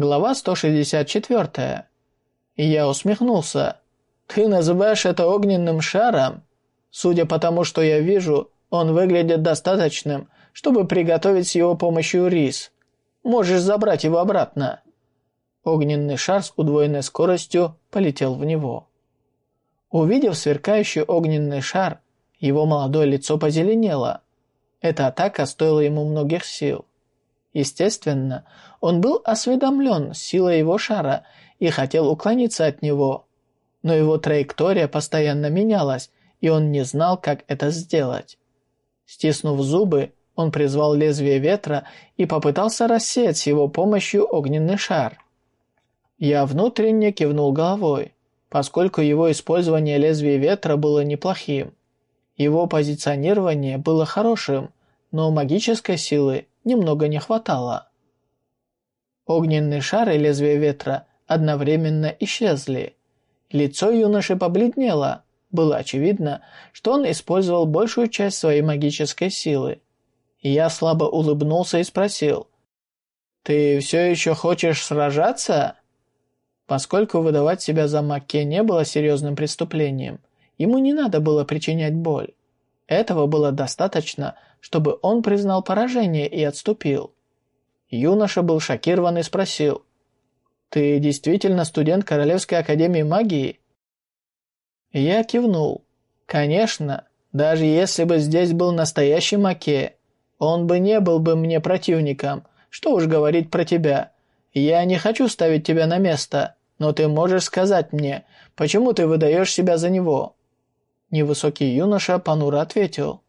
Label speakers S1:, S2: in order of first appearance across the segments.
S1: Глава 164. Я усмехнулся. «Ты называешь это огненным шаром? Судя по тому, что я вижу, он выглядит достаточным, чтобы приготовить с его помощью рис. Можешь забрать его обратно». Огненный шар с удвоенной скоростью полетел в него. Увидев сверкающий огненный шар, его молодое лицо позеленело. Эта атака стоила ему многих сил. Естественно, он был осведомлен силой его шара и хотел уклониться от него. Но его траектория постоянно менялась, и он не знал, как это сделать. Стиснув зубы, он призвал лезвие ветра и попытался рассеять с его помощью огненный шар. Я внутренне кивнул головой, поскольку его использование лезвия ветра было неплохим. Его позиционирование было хорошим, но магической силы немного не хватало. Огненный шар и лезвие ветра одновременно исчезли. Лицо юноши побледнело. Было очевидно, что он использовал большую часть своей магической силы. Я слабо улыбнулся и спросил, «Ты все еще хочешь сражаться?» Поскольку выдавать себя за Макке не было серьезным преступлением, ему не надо было причинять боль. Этого было достаточно, чтобы он признал поражение и отступил. Юноша был шокирован и спросил, «Ты действительно студент Королевской Академии Магии?» Я кивнул. «Конечно, даже если бы здесь был настоящий Маке, он бы не был бы мне противником, что уж говорить про тебя. Я не хочу ставить тебя на место, но ты можешь сказать мне, почему ты выдаешь себя за него?» Невысокий юноша понуро ответил.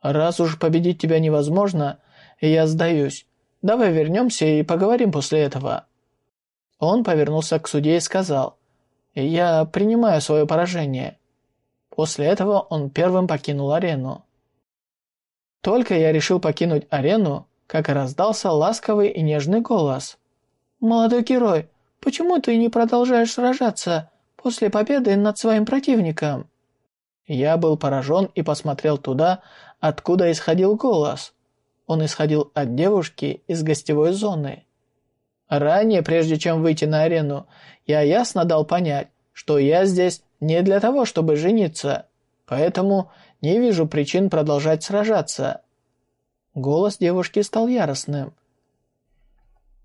S1: «Раз уж победить тебя невозможно, я сдаюсь. Давай вернемся и поговорим после этого». Он повернулся к судье и сказал, «Я принимаю свое поражение». После этого он первым покинул арену. Только я решил покинуть арену, как раздался ласковый и нежный голос. «Молодой герой, почему ты не продолжаешь сражаться после победы над своим противником?» Я был поражен и посмотрел туда, откуда исходил голос. Он исходил от девушки из гостевой зоны. Ранее, прежде чем выйти на арену, я ясно дал понять, что я здесь не для того, чтобы жениться, поэтому не вижу причин продолжать сражаться. Голос девушки стал яростным.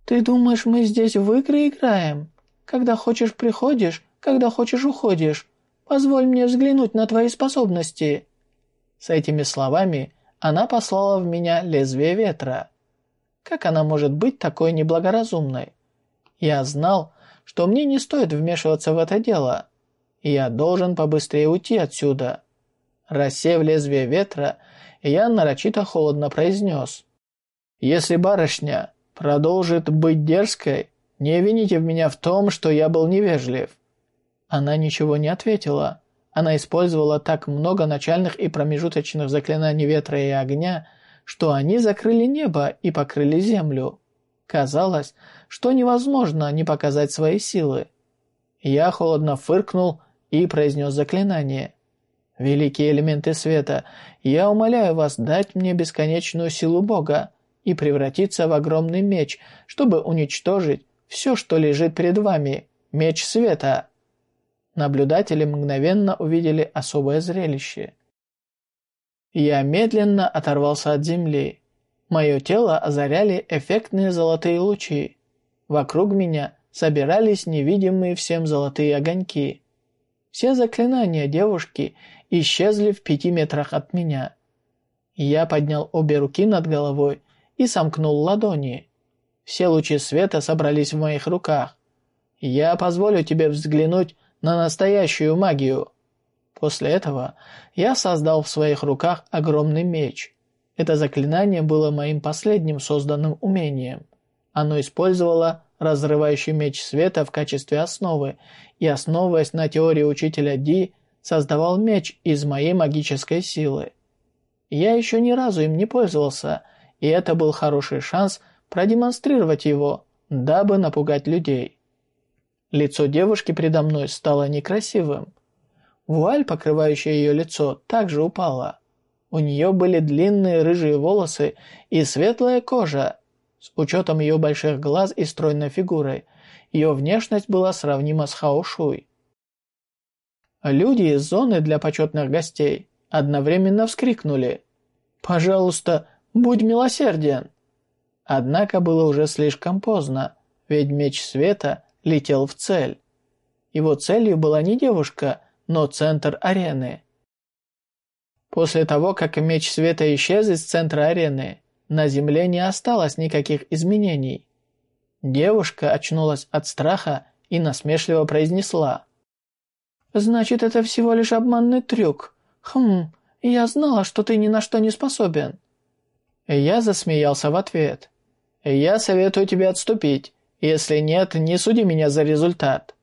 S1: «Ты думаешь, мы здесь в игры играем? Когда хочешь приходишь, когда хочешь уходишь. Позволь мне взглянуть на твои способности». С этими словами она послала в меня лезвие ветра. Как она может быть такой неблагоразумной? Я знал, что мне не стоит вмешиваться в это дело, я должен побыстрее уйти отсюда. Рассев лезвие ветра, я нарочито холодно произнес. «Если барышня продолжит быть дерзкой, не вините меня в том, что я был невежлив. Она ничего не ответила. Она использовала так много начальных и промежуточных заклинаний ветра и огня, что они закрыли небо и покрыли землю. Казалось, что невозможно не показать свои силы. Я холодно фыркнул и произнес заклинание. «Великие элементы света, я умоляю вас дать мне бесконечную силу Бога и превратиться в огромный меч, чтобы уничтожить все, что лежит перед вами, меч света». Наблюдатели мгновенно увидели особое зрелище. Я медленно оторвался от земли. Мое тело озаряли эффектные золотые лучи. Вокруг меня собирались невидимые всем золотые огоньки. Все заклинания девушки исчезли в пяти метрах от меня. Я поднял обе руки над головой и сомкнул ладони. Все лучи света собрались в моих руках. Я позволю тебе взглянуть на настоящую магию. После этого я создал в своих руках огромный меч. Это заклинание было моим последним созданным умением. Оно использовало разрывающий меч света в качестве основы и, основываясь на теории учителя Ди, создавал меч из моей магической силы. Я еще ни разу им не пользовался, и это был хороший шанс продемонстрировать его, дабы напугать людей. Лицо девушки передо мной стало некрасивым. Вуаль, покрывающая ее лицо, также упала. У нее были длинные рыжие волосы и светлая кожа. С учетом ее больших глаз и стройной фигуры, ее внешность была сравнима с Хаошуй. Люди из зоны для почетных гостей одновременно вскрикнули «Пожалуйста, будь милосерден!» Однако было уже слишком поздно, ведь меч света летел в цель. Его целью была не девушка, но центр арены. После того, как меч света исчез из центра арены, на земле не осталось никаких изменений. Девушка очнулась от страха и насмешливо произнесла. «Значит, это всего лишь обманный трюк. Хм, я знала, что ты ни на что не способен». Я засмеялся в ответ. «Я советую тебе отступить. Если нет, не суди меня за результат».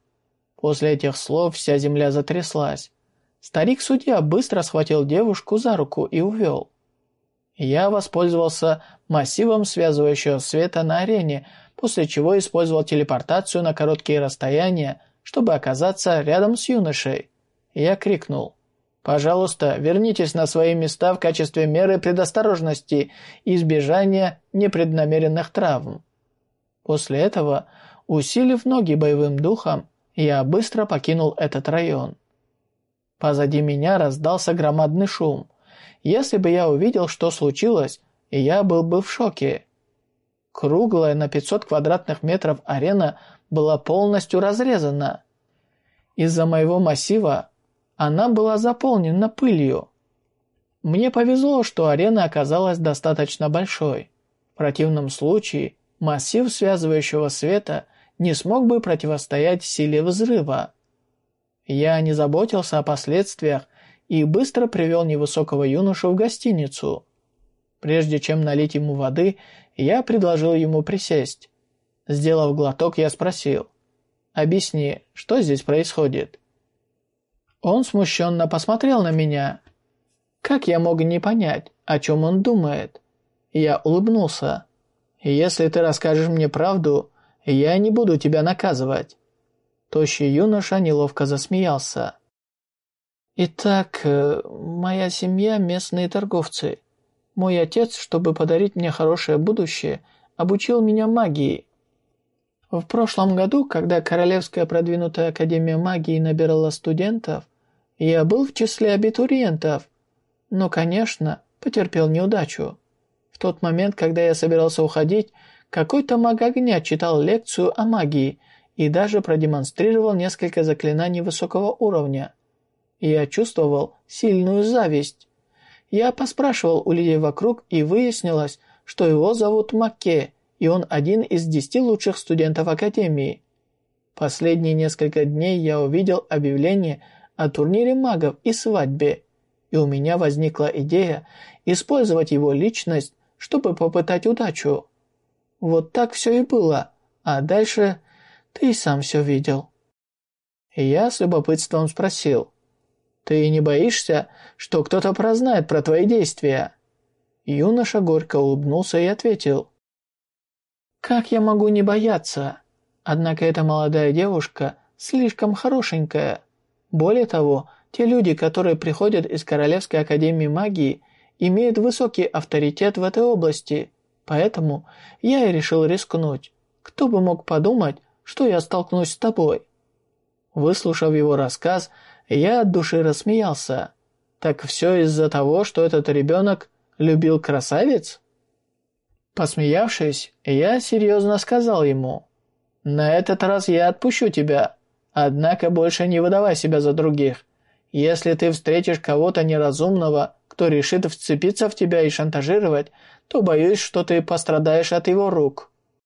S1: После этих слов вся земля затряслась. Старик-судья быстро схватил девушку за руку и увел. Я воспользовался массивом связывающего света на арене, после чего использовал телепортацию на короткие расстояния, чтобы оказаться рядом с юношей. Я крикнул. «Пожалуйста, вернитесь на свои места в качестве меры предосторожности и избежания непреднамеренных травм». После этого, усилив ноги боевым духом, я быстро покинул этот район. Позади меня раздался громадный шум. Если бы я увидел, что случилось, я был бы в шоке. Круглая на 500 квадратных метров арена была полностью разрезана. Из-за моего массива она была заполнена пылью. Мне повезло, что арена оказалась достаточно большой. В противном случае массив связывающего света не смог бы противостоять силе взрыва. Я не заботился о последствиях и быстро привел невысокого юношу в гостиницу. Прежде чем налить ему воды, я предложил ему присесть. Сделав глоток, я спросил, «Объясни, что здесь происходит?» Он смущенно посмотрел на меня. Как я мог не понять, о чем он думает? Я улыбнулся. «Если ты расскажешь мне правду, я не буду тебя наказывать». Тощий юноша неловко засмеялся. «Итак, э, моя семья – местные торговцы. Мой отец, чтобы подарить мне хорошее будущее, обучил меня магии. В прошлом году, когда Королевская продвинутая Академия магии набирала студентов, я был в числе абитуриентов, но, конечно, потерпел неудачу. В тот момент, когда я собирался уходить, какой-то маг огня читал лекцию о магии и даже продемонстрировал несколько заклинаний высокого уровня. Я чувствовал сильную зависть. Я поспрашивал у людей вокруг, и выяснилось, что его зовут Макке, и он один из десяти лучших студентов Академии. Последние несколько дней я увидел объявление о турнире магов и свадьбе, и у меня возникла идея использовать его личность, чтобы попытать удачу. Вот так все и было, а дальше ты сам все видел». Я с любопытством спросил. «Ты не боишься, что кто-то прознает про твои действия?» Юноша горько улыбнулся и ответил. «Как я могу не бояться? Однако эта молодая девушка слишком хорошенькая. Более того, те люди, которые приходят из Королевской Академии Магии, имеют высокий авторитет в этой области, поэтому я и решил рискнуть. Кто бы мог подумать, что я столкнусь с тобой». Выслушав его рассказ, я от души рассмеялся. «Так все из-за того, что этот ребенок любил красавиц?» Посмеявшись, я серьезно сказал ему, «На этот раз я отпущу тебя, однако больше не выдавай себя за других. Если ты встретишь кого-то неразумного, кто решит вцепиться в тебя и шантажировать, то боюсь, что ты пострадаешь от его рук».